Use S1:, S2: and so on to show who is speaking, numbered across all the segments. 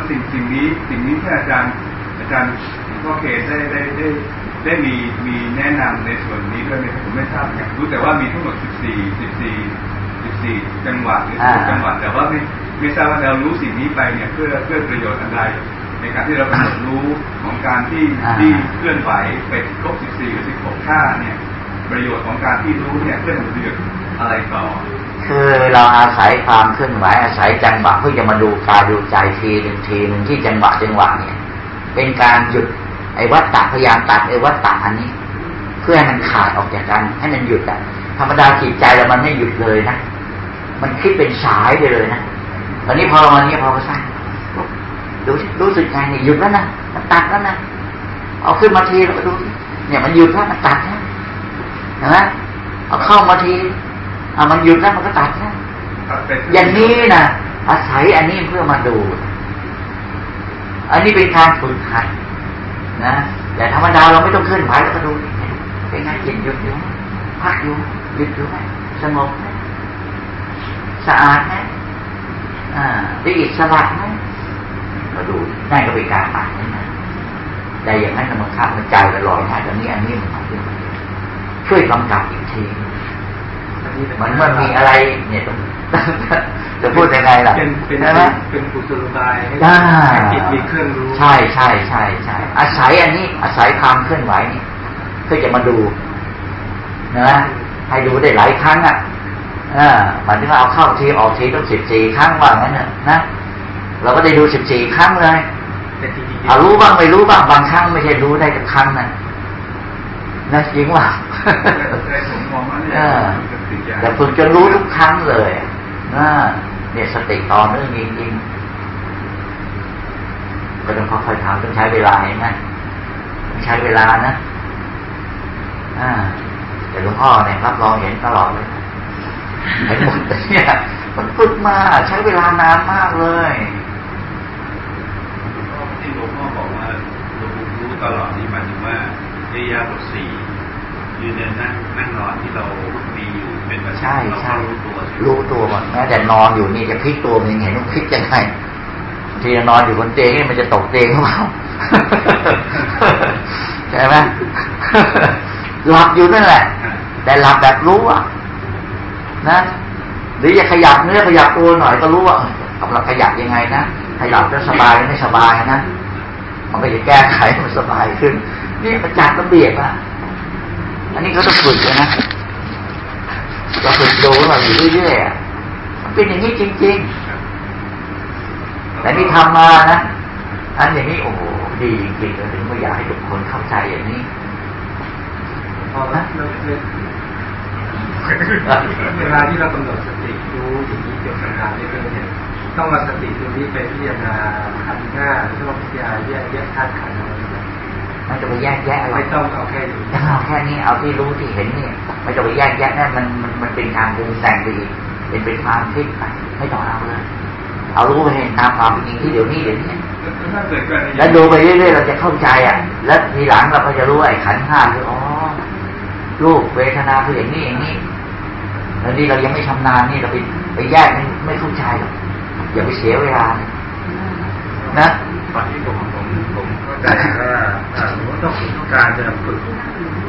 S1: ว่าสิ่งสิ่งนี้สิ่งนี้ที่อาจารย์ อาจารย์ก็เคได้ได้ได้ได้มีมีแนะนำในส่วนนี้ด้วยไหมผมไม่ทราบอยากรู้แต่ว่ามีทั้งหมด 14 14 14 จังหวัดหรือจังหวัดแต่ว่าไม่ไม่ทราบว่าเรารู้สิ่งนี้ไปเนี่ยเพื่อเพื่อประโยชน์อะไรในการที่เรากำหนดรู้ของการที่ที่เคลื่อนไหวไปครบ 14 หรือ 16ท่าเนี่ยประโยชน์ของการที่รู้เนี่ยเพื่อประโยชน์อะไรต่อ
S2: คือเราอาศัยความเคลื่อนไหวอาศัยจังหวะเพื่อจะมาดูกายดูใจทีหนึ่งทีหนึ่งที่จังหวะจังหวะเนี่ย เป็นการหยุดไอ้วัตตะพยายามตัดไอ้วัตตะอันนี้ เพื่อให้มันขาดออกจากกัน ให้มันหยุดอะธรรมดาจิตใจเรามันไม่หยุดเลยนะมันคิดเป็นสายไปเลยนะตอนนี้พอวันนี้พอมาสร้างดูรู้สึกไงเนี่ยหยุดแล้วนะมันตัดแล้วนะเอาขึ้นมาทีแล้วก็ดูเนี่ยมันหยุดแล้วมันตัดแล้วนไหมเอาเข้ามาที เอามันหยุดแล้วมันก็ตัดแล้วอย่างนี้นะอาศัยอันนี้เพื่อมาดู อันนี้เป็นการฝึกหัดนะแต่ธรรมดาเราไม่ต้องเคลื่อนไหวแล้วก็ดูเป็นไงจิตหยุดอยู่พักอยู่หยุดอยู่ไหมสงบไหมสะอาดไหมอ่าได้อิสระไหมมาดูนั่นก็เป็นการตัดนะแต่อย่างนั้นมันข้ามมันใจไปลอยนะแต่นี้อันนี้มันขึ้นมาช่วยกำกับอีกที มันมันมีอะไรเนี่ยจะพูดยังไงล่ะ
S3: เป็นใช่ไหมเป็นกุศโลบายให้จิตมีเครื่องรู้
S2: ใช่ใช่ใช่ใช่อาศัยอันนี้อาศัยความเคลื่อนไหวนี่เพื่อจะมาดูนะให้ดูได้หลายครั้งอะอ่ามันถึงเอาเข้าทีออกทีต้องสิบสี่ครั้งว่างั้นนะนะเราก็ได้ดูสิบสี่ครั้งเลยเอารู้บ้างไม่รู้บ้างบางครั้งไม่ใช่รู้ได้กับครั้งนะนะจริงว่า แต่ฝึกจนรู้ทุกครั้งเลยนะเนี่ยสติต่อเนื่องจริงๆก็ต้องค่อยๆทำต้องใช้เวลาเห็นไหมต้องใช้เวลานะอ่าแต่หลวงพ่อเนี่ยรับรองเห็นตลอดเลยเห็นหมดเนี่ยมันฝึกมาใช้เวลานานมากเลย
S1: ที่หลวงพ่อบอกว่าหลวงปู่รู้ตลอดนี่หมายถึงว่าเรียบทสี่ยืนเดินนั่งนั่งนอนที่เรามี อยู่เป็นประจำเราก็รู้ตัว
S2: รู้ตัวหมดแม้แต่นอนอยู่นี่จะพลิกตัวมันเห็นว่าพลิกยังไงทีนอนอยู่บนเตียงนี่มันจะตกเตียงหรือเปล่าใช่ไหมหลับอยู่นั่นแหละ แต่หลับแบบรู้อะ นะหรือจะขยับเนื้อขยับตัวหน่อยก็รู้ว่ากำลังขยับยังไงนะขยับแล้วสบายไม่สบายนะมันก็จะแก้ไขมันสบายขึ้น นี่ประจัดระเบียบอะอันนี้เขาต้องฝึกเลยนะ เราฝึกดูเราอยู่เรื่อยๆเป็นอย่างนี้จริงๆแต่นี่ทำมานะอันอย่างนี้โอ้โหดีจริงๆเลยถึงไม่อยากให้ทุกคนเข้าใจอย่างนี้
S3: พอนะเวลาที่เรากำหนดสติรู้อย่างนี้เกี่ยวกับการเรื่องเนี่ยต้องเอาสติตรงนี้ไปพิจารณาขันห้าหรือว่าพิจารณาแยกแยกธาตุขันธ์
S2: มันจะไปแยกแยะอะไร
S3: ไม่ต้องเอาแค่นี้
S2: เอาแค่นี้เอาที่รู้ที่เห็นเนี่ยไม่ต้องไปแยกแยะนั่นมันมันมันเป็นการปรุงแต่งไปอีกเป็นเป็นความคิดไปไม่ต้องเอาเลยเอารู้ไปเห็นตามความจริงที่เดี๋ยวนี้เดี๋ยวนี้แล้วดูไปเรื่อยๆเราจะเข้าใจอะ แล้วทีหลังเราก็จะรู้ไอ้ขันห้าคืออ๋อรูปเวทนาคืออย่างนี้อย่างนี้แล้วนี่เรายังไม่ชำนาญนี่เราไปไปแยกไม่ไม่เข้าใจหรอกอย่าไปเสียเวลานะ
S1: ตอนที่ผมผมผมเข้าใจว่า สมมติต้องต้องการจะฝึก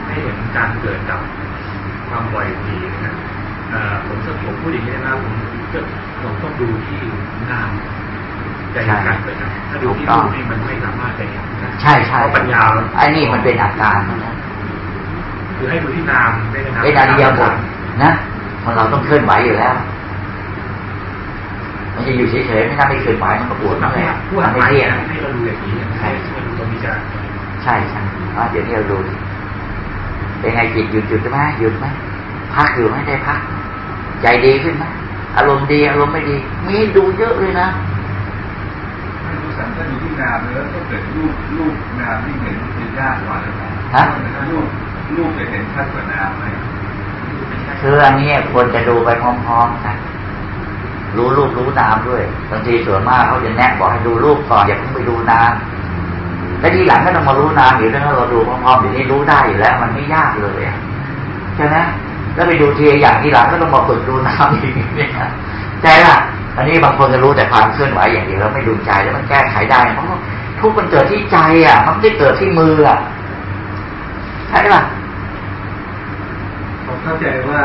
S1: ให้เห็นการเกิดกับความบ่อยทีนะผมจะผมพูดอย่างนี้นะผมก็ผมต้องดูที่นามใจการเกิดถ้าดูที่รูปนี่มันไม่สามารถจะเห็น
S2: ใช่ใช่
S1: ปัญญา
S2: ไอ้นี่มันเป็นอาการ
S1: คือให้ดูที่นามไม่ได้
S2: นามเป็นอริยบทนะมันเราต้องเคลื่อนไหวอยู่แล้วมันจะอยู่เฉยๆไม่น่าไม่เคลื่อนไหวมันก็ปวดมากเลยมันไม่เที่ยง
S1: ให้เราดูอย่างนี้ใช่ดูตรงนี้จะ
S2: ใช่ใช่เดี๋ยวนี้เราดูเป็นไงจิตหยุดหยุดไหมหยุดไหมพักอยู่ไม่ได้พัก ใจดีขึ้นไหมอารมณ์ดีอารมณ์ไม่ดี มีดูเยอะเลยนะ
S1: ไม่รู้สันถ้าดูที่นามแล้วก็เกิดรูปรูปนามที่เห็นเป็นยากกว่าเลยฮะรูปรูปจะเห็นชัดกว่านามไหม
S2: คืออันนี้ควรจะดูไปพร้อมๆกันรู้รูปรู้นามด้วยบางทีส่วนมากเขาจะแนะบอกให้ดูรูปก่อนอย่าเพิ่งไปดูนาม และทีหลังก็ต้องมารู้นามอยู่ถ้าเราดูพร้อมๆอย่างนี้รู้ได้อยู่แล้ว มันไม่ยากเลยใช่ไหมแล้วไปดูทีอย่างที่หลังก็ต้องมาฝึกดูนามอีกเนี่ยใจล่ะอันนี้บางคนก็รู้แต่ความเคลื่อนไหวอย่างเดียวแล้วไม่ดูใจแล้วมันแก้ไขได้เพราะทุกข์มันเกิดที่ใจอะ มันไม่ได้เกิดที่มืออะใช่ป่ะ
S3: ผมเข้าใจว่า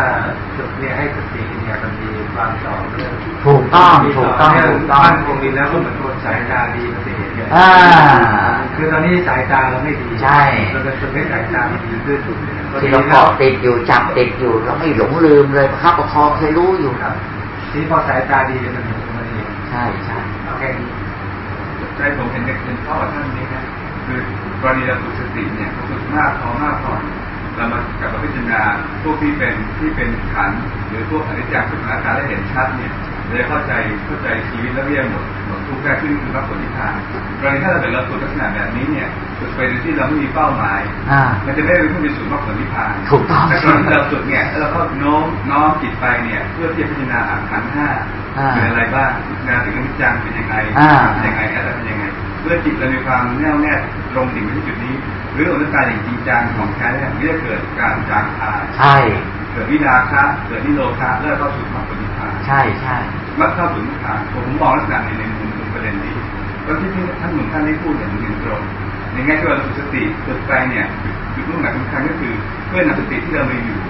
S3: จุดเนี่ยให้สติเนี่ยมันมีความต่อเนื่อง
S2: ถูกต้อง
S3: มี
S2: ถูก
S3: ต่
S2: ต้อง
S3: เนื่
S2: ถูกต้อง
S3: มั่นคงดีแล้วก็เหมือนคนสายตาดีมันจะเห็นเนี่ย
S2: อ่า
S3: คือตอนนี้สายตาเราไม่ดี
S2: ใช่
S3: เราจะฝึกให้สายตามันดีขึ้น
S2: ที่เราเกาะติดอยู่จับติดอยู่เราไม่หลงลืมเลยประคับประคองเคยรู้อยู่
S3: ครับทีนี้พอสายตาดีมันเห็นมันเอง
S2: ใช่ใช่
S3: เอาแค่นี้
S1: ใจผมเห็นเด็กเป็นพ่อท่านนี้นะคือกรณีเราฝึกสติเนี่ยเราฝึกมากพอมากพอเรามากลับมาพิจารณาพวกที่เป็นที่เป็นขันธ์หรือพวกอนิจจังทุกขังอาการได้เห็นชัดเนี่ยเรา จะเข้าใจเข้าใจชีวิตแล้วเรียกหมดหมดทุกข์ได้ขึ้นคือมรรคผลนิพพานกรณีถ้าเราเป็นเราฝึกลักษณะแบบนี้เนี่ยฝึกไปโดยที่เราไม่มีเป้าหมาย
S2: อ่า
S1: มันจะไม่ได้ขึ้นไปสู่มรรคผลนิพพาน
S2: ถูกต้อง
S1: ถ้ากรณีเราฝึกเนี่ยแล้วเราก็โน้มน้อมจิตไปเนี่ย เพื่อที่จะพิจารณาอ่านขันธ์ห้า
S2: อ่า
S1: เป็นอะไรบ้างพิจารณาถึงอนิจจังเป็นยังไง
S2: อ่า
S1: เป็นยังไงอะไรเป็นยังไง เพื่อจิตเรามีความแน่วแน่ตรงถึงไปที่จุดนี้หรืออนุตตาอย่างจริงจังของแท้เนี่ยมันจะเกิดการจางคลาย
S2: ใช่
S1: เกิดวินาคะเกิดนิโรธะแล้วเข้าสู่มรรคผลนิพพาน
S2: ใช่ใช่
S1: มักเข้าสู่นิพพานผมมองลักษณะในในมุมมุมประเด็นนี้แล้วที่ที่ท่านหนุ่มท่านได้พูดอย่างหนึ่งตรงในแง่ที่ว่าเราฝึกสติฝึกไปเนี่ยจุดมุ่งหมายสำคัญก็คือเพื่อนำสติที่เรามีอยู่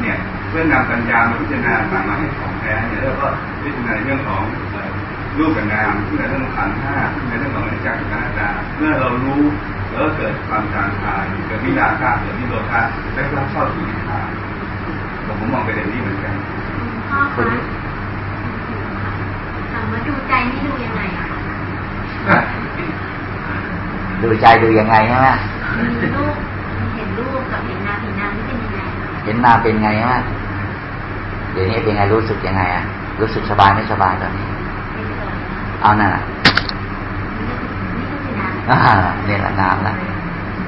S1: เนี่ยเพื่อนำปัญญามาพิจารณาต่างมาให้ของแท้เนี่ยแล้วก็พิจารณาในเรื่องของเอ่อรูปกับนามพิจารณาเรื่องของขันธ์ห้าพิจารณาเรื่องของอนิจจังทุกขังอนัตตาเมื่อเรารู้แล้วก็เกิดความจางคลายเกิดวิราคะเกิดนิโรธะและก็เข้าสู่นิพพาน ผมผมมองประเด็นนี้เหมือนกัน
S4: พ่อคะถามว่าดูใจนี่ดูยังไงอะคะ
S2: ดูใจดูยังไงใช่ไหม
S4: มีรูปเห็นรูปกับเห็นนามเห็นนามนี่เป็นยังไงอะ
S2: เห็นนามเป็นไงใช่ไหมเดี๋ยวนี้เป็นไงรู้สึกยังไงอะรู้สึกสบายไม่สบายตอนนี้
S4: เป็นเลยนะ
S2: เอานั่นน่ะ
S4: นี่ก็คือนาม
S2: อ่าเนี่ยแหละนามละ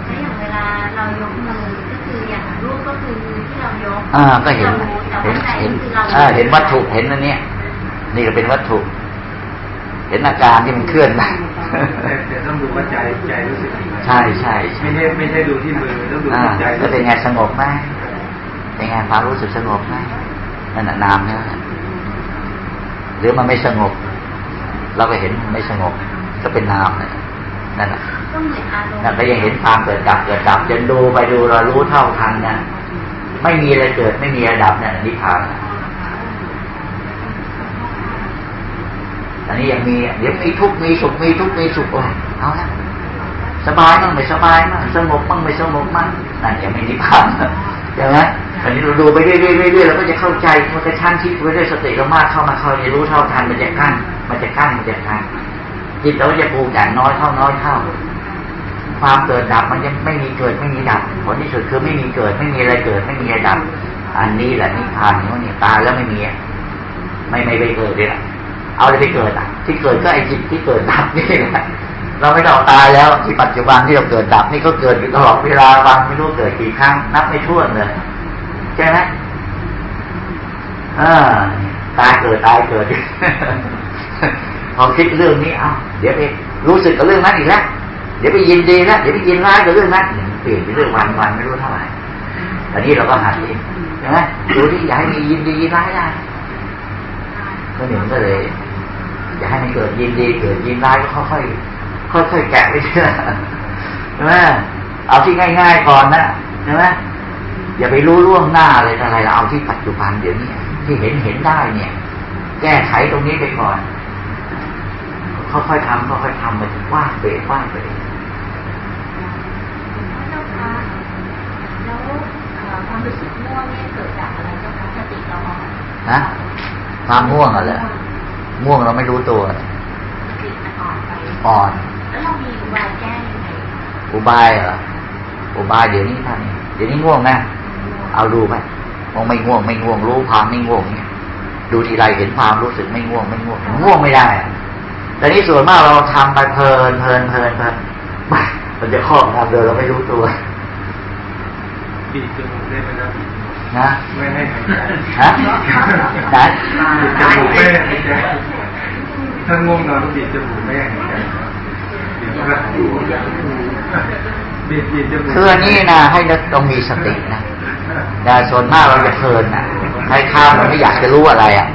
S4: แล้วอย่างเวลาเรายกมือก็ คืออย่างรูปก็คือมือที่เรายก
S2: อ่าก็เห็น
S4: เรารู้แต่
S2: เห็
S4: ว่านใจ
S2: เห็น
S4: คือเรา
S2: อ่าเห็นวัตถุเห็นอันเนี้ยนี่ก็เป็นวัตถุ เห็นอาการที่มันเคลื่อนไป
S3: แต่แต่ต้องดูว่าใจใจรู้สึกยังไง
S2: ใช่ใช่ใช่
S3: ไม่ใช่ไม่ใช่ดูที่มือต้องดู
S2: อ่า
S3: ที่ใจ
S2: แล้วเป็นไงสงบไหมเป็นไงความรู้สึกสงบไหมนั่นน่ะนามเนี่ยหรือมันไม่สงบ เราก็เห็นมันไม่สงบก็เป็นนามเนี่ย นั่นแหละ
S4: ก็เหมือนอารมณ์
S2: นั่นก็ยังเห็นความเกิดดับเกิดดับจนดูไปดูเรารู้เท่าทันนะไม่มีอะไรเกิดไม่มีอะไรดับเนี่ยนิพพานอันนี้ยังมีเดี๋ยวมีทุกข์มีสุขมีทุกข์มีสุขโอ้ยเอาละสบายมั่งไม่สบายมั่งสงบมั่งไม่สงบมั่งนั่นยังไม่นิพพานใช่ไหมอันนี้เราดูไปเรื่อยๆเรื่อยๆเราก็จะเข้าใจมันก็ชั่งคิดไปเรื่อยสติเรามากเข้ามาเข้าจะรู้เท่าทันมันจะกั้นมันจะกั้นมันจะกั้น จิตเราจะปรุงแต่งน้อยเท่าน้อยเท่าความเกิดดับมันยังไม่มีเกิดไม่มีดับผลที่สุดคือไม่มีเกิดไม่มีอะไรเกิดไม่มีอะไรดับ อันนี้แหละนิพพานนี่ว่าเนี่ยตายแล้วไม่มีไม่ไม่ไปเกิดเลยล่ะเอาอะไรไปเกิดอะ ที่เกิดก็ไอ้จิตที่เกิดดับนี่แหละเราไม่ต้องตายแล้วที่ปัจจุบันที่เราเกิดดับนี่ก็เกิดอยู่ตลอดเวลาบางไม่รู้เกิดกี่ครั้งนับไม่ถ้วนเลยใช่ไหมอ่าตายเกิดตายเกิด พอคิดเรื่องนี้เอ้าเดี๋ยวไปรู้สึกกับเรื่องนั้นอีกแล้วเดี๋ยวไปยินดีแล้วเดี๋ยวไปยินร้ายกับเรื่องนั้นเปลี่ยนไปเรื่องวันวันไม่รู้เท่าไหร่ตอนนี้เราก็หัดเองใช่ไหมดูที่อย่าให้มียินดียินร้ายได้ก็หนึ่งก็เลย อย่าให้มันเกิดยินดีเกิดยินร้ายก็ค่อยค่อยๆค่อยๆแกะไปเชื่อใช่ไหมเอาที่ง่าย ๆก่อนนะใช่ไหมอย่าไปรู้ล่วงหน้าเลยอะไรเราเอาที่ปัจจุบันเดี๋ยวนี้ที่เห็นเห็นได้เนี่ย แก้ไขตรงนี้ไปก่อน ค่อยๆทำค่อยๆทำมันว่างไปว่างไป
S4: พระเจ้าคะแล้วเอ่อความรู้สึกง่วงเนี่ยเกิดจากอะไรเจ้าคะสติเราอ่อน
S2: ฮะความง่วงอะเหรอง่วงเราไม่รู้ตัว
S4: สติมันอ่อนไป
S2: อ่อน
S4: แล้วเรามีอุบายแก้ยังไงคะ
S2: อุบายเหรออุบายเดี๋ยวนี้ท่านเดี๋ยวนี้ง่วงนะเอาดูไปมองไม่ง่วงไม่ง่วงรู้ความไม่ง่วงเนี่ยดูทีไรเห็นความรู้สึกไม่ง่วงไม่ง่วงง่วงไม่ได้อะ แต่นี่ส่วนมากเราทำไปเพลินเพลินเพลินเพลินไม่มันจะครอบงำโดยเราไม่รู้ตัว
S3: บีบจมูกได้ไหมครับ
S2: นะ
S3: ไม่ให้หายใจ
S2: ฮะไหน
S3: บีบจมูกไม่ให้หายใจถ้าง่วงนอนก็บีบจมูกไม่ให้หายใจเดี๋ยวก็บีบบีบจมูก
S2: คืออันนี้นะให้เราต้องมีสตินะแต่ส่วนมากเราจะเพลินนะใครข้ามมันไม่อยากจะรู้อะไรอะ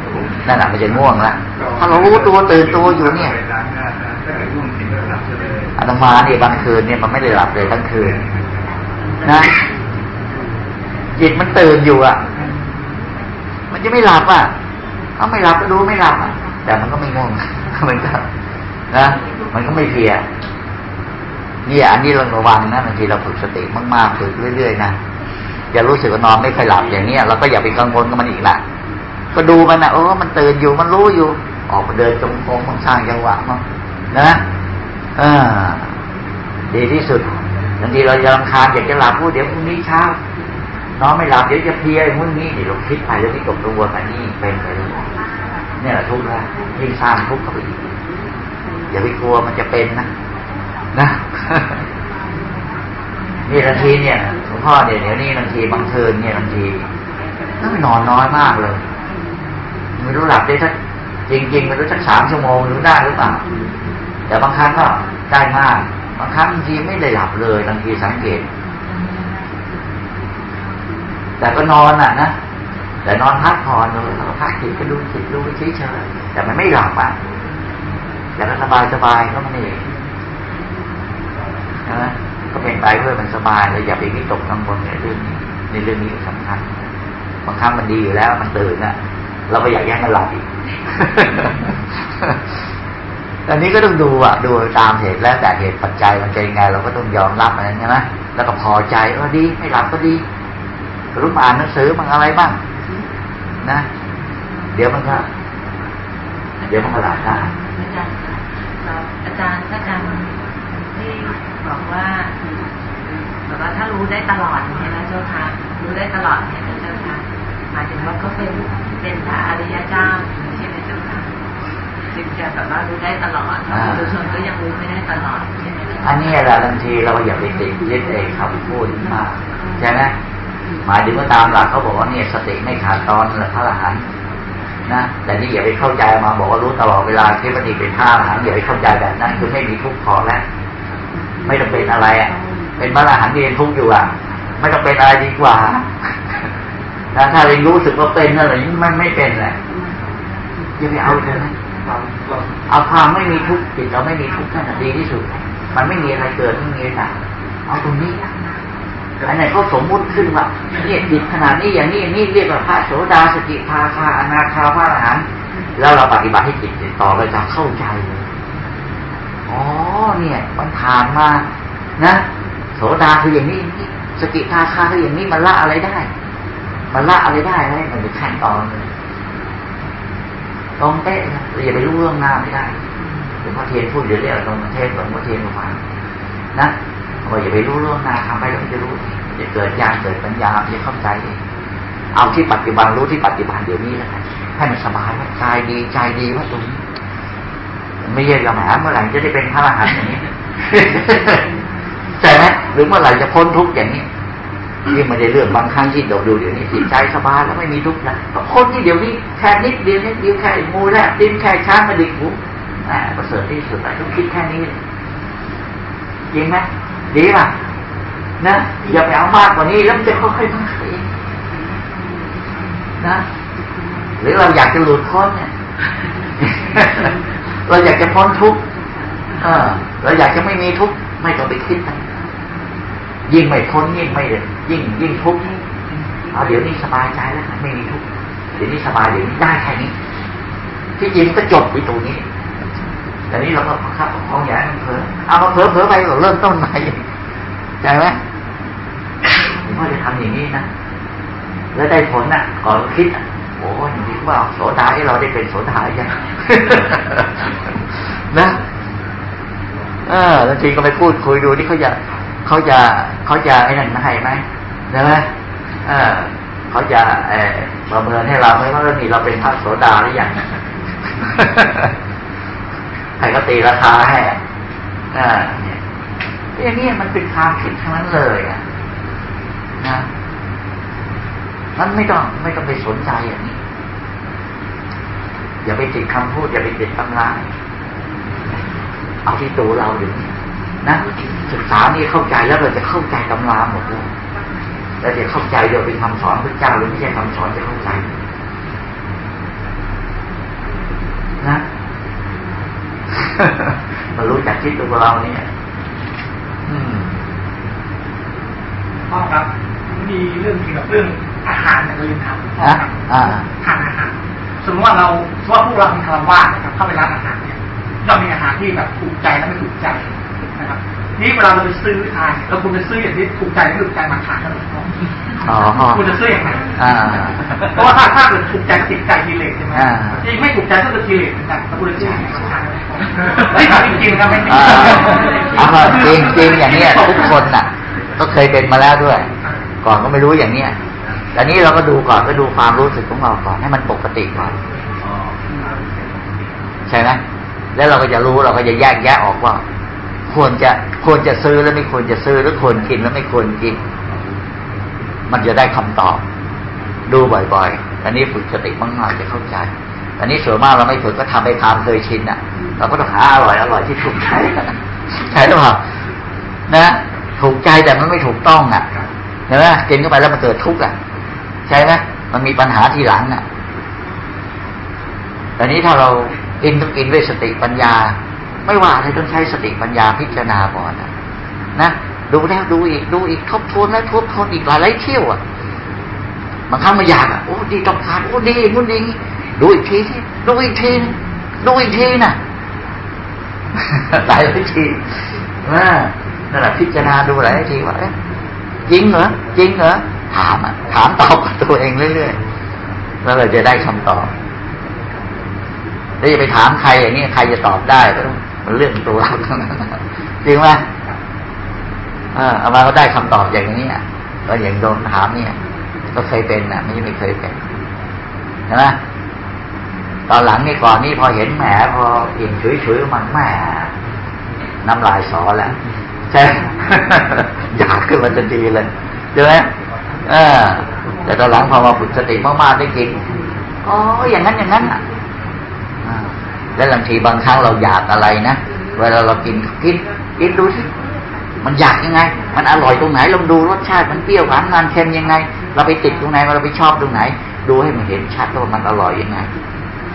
S2: นั่นแหละมันจะง่วงละ
S3: ก็
S2: ถ้าเรารู้ตัวตื่นตัวอยู่เนี่ยอาตมาเนี่ยบางคืนเนี่ยมันไม่ได้หลับเลยทั้งคืนนะจิตมันตื่นอยู่อะ มันจะไม่หลับอะถ้าไม่หลับก็ดูไม่หลับอะ แต่มันก็ไม่ง่วงมันก็นะมันก็ไม่เพลียเนี่ยอันนี้เราระวังนะบางทีเราฝึกสติมากๆฝึกเรื่อยๆนะอย่ารู้สึกว่านอนไม่ค่อยหลับอย่างเนี้ยเราก็อย่าไปกังวลกับมันอีกละก็ดูมันนะโอ้มันตื่นอยู่มันรู้อยู่ ออกมาเดินจงกรมมันสร้างจังหวะมั้งนะเออดีที่สุดบางทีเราจะรำคาญอยากจะหลับพูดเดี๋ยวพรุ่งนี้เช้านอนไม่หลับเดี๋ยวจะเพียพรุ่งนี้เดี๋ยวเราคิดไปแล้วที่ตกกังวลไปนี่เป็นไปเลยเนี่ยแหละทุกข์ล้วยิ่งสร้างทุกข์เข้าไปอีกอย่าไปกลัวมันจะเป็นนะนะนี่บางทีเนี่ยหลวงพ่อเนี่ยเดี๋ยวนี้บางทีบางคืนเนี่ยบางทีต้องนอนน้อยมากเลย ไม่รู้หลับได้สัก จริงๆไม่รู้สักสามชั่วโมงหรือได้หรือเปล่าแต่บางครั้งก็ได้มาก บางครั้งบางทีไม่ได้หลับเลยบางทีสังเกต แต่ก็นอนอะนะแต่นอนพักผ่อนเลยพักจิตก็ดูจิตดูเฉยๆแต่มันไม่หลับอะแต่ก็สบายสบายก็ม่ได้ใช่ไหมก็เป็นไปเพื่อมันสบายเลยอย่าไปวิตกกังวลในเรื่องนี้ในเรื่องนี้สำคัญบางครั้งมันดีอยู่แล้วมันตื่นอะ เราก็อยากแย่งมันหลับอีก อันนี้ก็ต้องดูอะ ดูตามเหตุแล้วแต่เหตุปัจจัยมันเป็นยังไง เราก็ต้องยอมรับมันใช่ไหมแล้วก็พอใจเออดีไม่หลับก็ดีรู้อ่านหนังสือมันอะไรบ้าง นะ เดี๋ยวมันก็เดี๋ยวมันก็หลับได้
S4: อาจารย์อาจารย์อาจารย์ที่บอกว่าแบบว่าถ้ารู้ได้ตลอดเนี่ยนะเจ้าค่ะรู้ได้ตลอดเนี่ยนะเจ้าค่ะหมายถึงว่าก็เป็นเป็นพระอริยเจ้าใช่ไหมเจ้า จึงจะแบบว่ารู้ได้ตลอดเพราะปุถุชนก็ยังรู้ไม่ได้ตลอดใช่ไหมเจ้าค่ะ
S2: อันนี้แหละบางทีเราอย่าไปติดยึดไอ้คำพูดมากใช่ไหมหมายถึงว่าตามหลักเขาบอกว่าเนี่ยสติไม่ขาดตอนเลยพระอรหันต์นะแต่นี่อย่าไปเข้าใจมาบอกว่ารู้ตลอดเวลาที่มันนี่เป็นพระอรหันต์อย่าไปเข้าใจแบบนั้นคือไม่มีทุกข์พอแล้วไม่ต้องเป็นอะไรอะเป็นพระอรหันต์ที่ยังทุกข์อยู่อะ ไม่ต้องเป็นอะไรดีกว่านะถ้าเรารู้สึกว่าเป็นอะไรมันไม่เป็นแหละอย่าไปเอาเลยนะ เอาความไม่มีทุกข์จิตเราไม่มีทุกข์นั่นนะดีที่สุด มันไม่มีอะไรเกิดไม่มีอะไรดับเอาตรงนี้อันไหนเขาสมมุติขึ้นว่าเนี่ยจิตขนาดนี้อย่างนี้นี้เรียกว่าพระโสดาสกิทาคาอนาคาพระอรหันต์แล้วเราปฏิบัติให้จิตติดต่อเราจะเข้าใจเลยอ๋อเนี่ยมันผ่านมานะโสดาคืออย่างนี้อย่างนี้สกิทาคาคืออย่างนี้มันละอะไรได้ มันละอะไรได้ไหมมันเป็นขั้นตอนเลย ตรงเป๊ะนะอย่าไปรู้เรื่องหน้าไม่ได้หลวงพ่อเทียนพูดเดี๋ยวเรียกตรงประเทศหลวงพ่อเทียนมาฟังนะว่าอย่าไปรู้เรื่องหน้าทำไปแล้วจะรู้องจะเกิดญาณเกิดปัญญาจะเข้าใจ เอาที่ปัจจุบันรู้ที่ปัจจุบันเดี๋ยวนี้แล้วกันให้มันสบายว่ากายดีใจดีว่าตรงไม่ใช่เราหาเมื่อไหร่จะได้เป็นพระอรหันต์อย่างนี้ใช่ไหมหรือเมื่อไหร่จะพ้นทุกข์อย่างนี้ นี่ไม่ได้เรื่องบางครั้งที่เราดูเดี๋ยวนี้จิตใจสบายแล้วไม่มีทุกข์นะคนที่เดี๋ยวนี้แค่นิดเดียวนิดเดียวแค่งูแลบดิ้นแค่ช้ามาดิกหูอ่าประเสริฐที่สุดเลยต้องคิดแค่นี้จริงไหมดีป่ะนะอย่าไปเอามากกว่านี้แล้วมันจะค่อยๆมากเองนะหรือเราอยากจะหลุดพ้นเนี่ยเราอยากจะพ้นทุกข์เออเราอยากจะไม่มีทุกข์ไม่ต้องไปคิดนะ ยิ่งไม่พ้นยิ่งไม่ยิ่งยิ่งทุกข์เอาเดี๋ยวนี้สบายใจแล้วไม่มีทุกข์เดี๋ยวนี้สบายเดี๋ยวนี้ได้แค่นี้ ที่จริงก็จบไปตรงนี้แต่นี้เราก็ประคับประคองอย่าให้มันเผลอเอามาเผลอเผลอไปก็เริ่มต้นใหม่ใช่ไหมผมว่าจะทำอย่างนี้นะแล้วได้ผลน่ะ ก่อนคิดอะโอ้ยอย่างนี้ว่าโสดาให้เราได้เป็นโสดาอย่างนะเออบางทีก็ไปพูดคุยดูที่เขาจะ เขาจะเขาจะไอ้นั่นให้ไหมใช่ไหมเออเขาจะเออประเมินให้เราไหมว่าเรานี่เราเป็นพระโสดาหรือยังให้เขาตีราคาให้อ่าเนี่ยอย่างนี้มันเป็นความผิดทั้งนั้นเลยอะนะนั้นไม่ต้องไม่ต้องไปสนใจอย่างนี้ อย่าไปติดคำพูด อย่าไปติดตำราเอาที่ตัวเราอยู่ นี่นะศึกษานี่เข้าใจแล้วเราจะเข้าใจตำราหมดเลยแล้วจะเข้าใจโดยเป็นคำสอนพระเจ้าหรือไม่ใช่คำสอนจะเข้าใจนะจักที่ตัวเราเนี่ยอืม
S5: พ่อครับมีเรื่องเกี่ยวกับเรื่องอาหารเนี่ยเราลืมถามพ่อ
S2: นะครับอ่า
S5: ทานอาหารสมมติว่าเราสมมติว่าพวกเราเป็นคารวาสนะครับเข้าไปร้านอาหารเนี่ยเรามีอาหารที่แบบถูกใจและไม่ถูกใจ นะครับนี่เวลาเราไปซื้อทานเราควรจะซื้ออย่างที่ถูกใจและไม่ถูกใจมาทานกันหรือเปล่า
S2: อ๋อ
S5: ควรจะซื้ออย่างไร
S2: อ่า
S5: เพราะว่าถ้าถ้าเกิดถูกใจก็ติดใจกิเลสใช่ไหม
S2: อ่า
S5: ที่ไม่ถูกใจก็คือกิเลสเหมือนกันเราควรจะซื้ออย่างไรมาทานไม่ถามจริงๆนะครับไม่ไม่
S2: อ่าเอาว่าจริงจริงอย่างเนี้ยทุกคนน่ะ ก็เคยเป็นมาแล้วด้วย ก่อนก็ไม่รู้อย่างเนี้ยแต่นี้เราก็ดูก่อนก็ดูความรู้สึกของเราก่อนให้มันปกติก่อนใช่ไหมแล้วเราก็จะรู้เราก็จะแยกแยะออกว่า ควรจะควรจะซื้อแล้วไม่ควรจะซื้อหรือควรกินแล้วไม่ควรกิน มันจะได้คำตอบ ดูบ่อยๆ อันนี้ฝึกสติมากๆจะเข้าใจ อันนี้ส่วนมากเราไม่ฝึกก็ทำไปตามเคยชินอะ เราก็ต้องหาอร่อยอร่อยที่ถูกใจใช่หรือเปล่านะถูกใจแต่มันไม่ถูกต้องอะเห็นไหมกินเข้าไปแล้วมันเกิดทุกข์อะ ใช่ไหมมันมีปัญหาทีหลังอะแต่นี้ถ้าเรากินต้องกินด้วยสติปัญญา ไม่ว่าอะไรต้องใช้สติปัญญาพิจารณาก่อนนะนะดูแล้วดูอีกดูอีกทบทวนแล้วทบทวนอีกหลายหลายเที่ยวอะบางครั้งมันอยากอะโอ้ดีต้องการโอ้ดีนู่นดีดูอีกทีที่ดูอีกทีนึงดูอีกทีน่ะหลายทีนะนั่นแหละพิจารณาดูหลายทีว่าเอ๊ะจริงเหรอจริงเหรอถามอะถามตอบกับตัวเองเรื่อยๆแล้วเราจะได้คำตอบแล้วจะไปถามใครอย่างนี้ใครจะตอบได้ก็ต้อง มันเรื่องตัวเราทั้งนั้นจริงไหมเออเอามาก็ได้คำตอบอย่างนี้อะก็อย่างโดนถามเนี่ย ก็เคยเป็นนะไม่ใช่ไม่เคยเป็นใช่ไหมตอนหลังนี่ก่อนนี่พอเห็นแหมพอเห็นฉุยๆมันแหมน้ำลายสอแล้วใช่อยากขึ้นมาจะดีเลยใช่ไหมเออ แต่ตอนหลังพอมาฝึกสติมากๆได้กินอ๋ออย่างนั้นอย่างนั้นอะ แล้วบางทีบางครั้งเราอยากอะไรนะเวลาเรากินกินกินดูสิมันอยากยังไง มันอร่อยตรงไหนลองดูรสชาติมันเปรี้ยวหวานมันเค็มยังไง เราไปติดตรงไหนเราไปชอบตรงไหน ดูให้มันเห็นชัดว่ามันอร่อยยังไง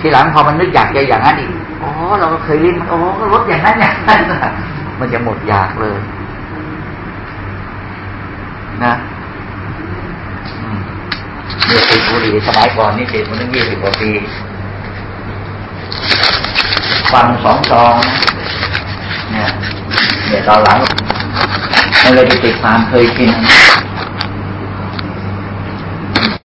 S2: ทีหลังพอมันนึกอยากจะอย่างนั้นอีกอ๋อเราก็เคยลิ้มมันโอ้ก็รสอย่างนั้นอย่างนั้นมันจะหมดอยากเลย นะอืมเดี๋ยวติดบุหรี่สมัยก่อนนี่ติดมาตั้งยี่สิบกว่าปี ฟังสองซองนเนี่ยเดี๋ยวตอนหลังมันเลยไปติดตามเคยกิน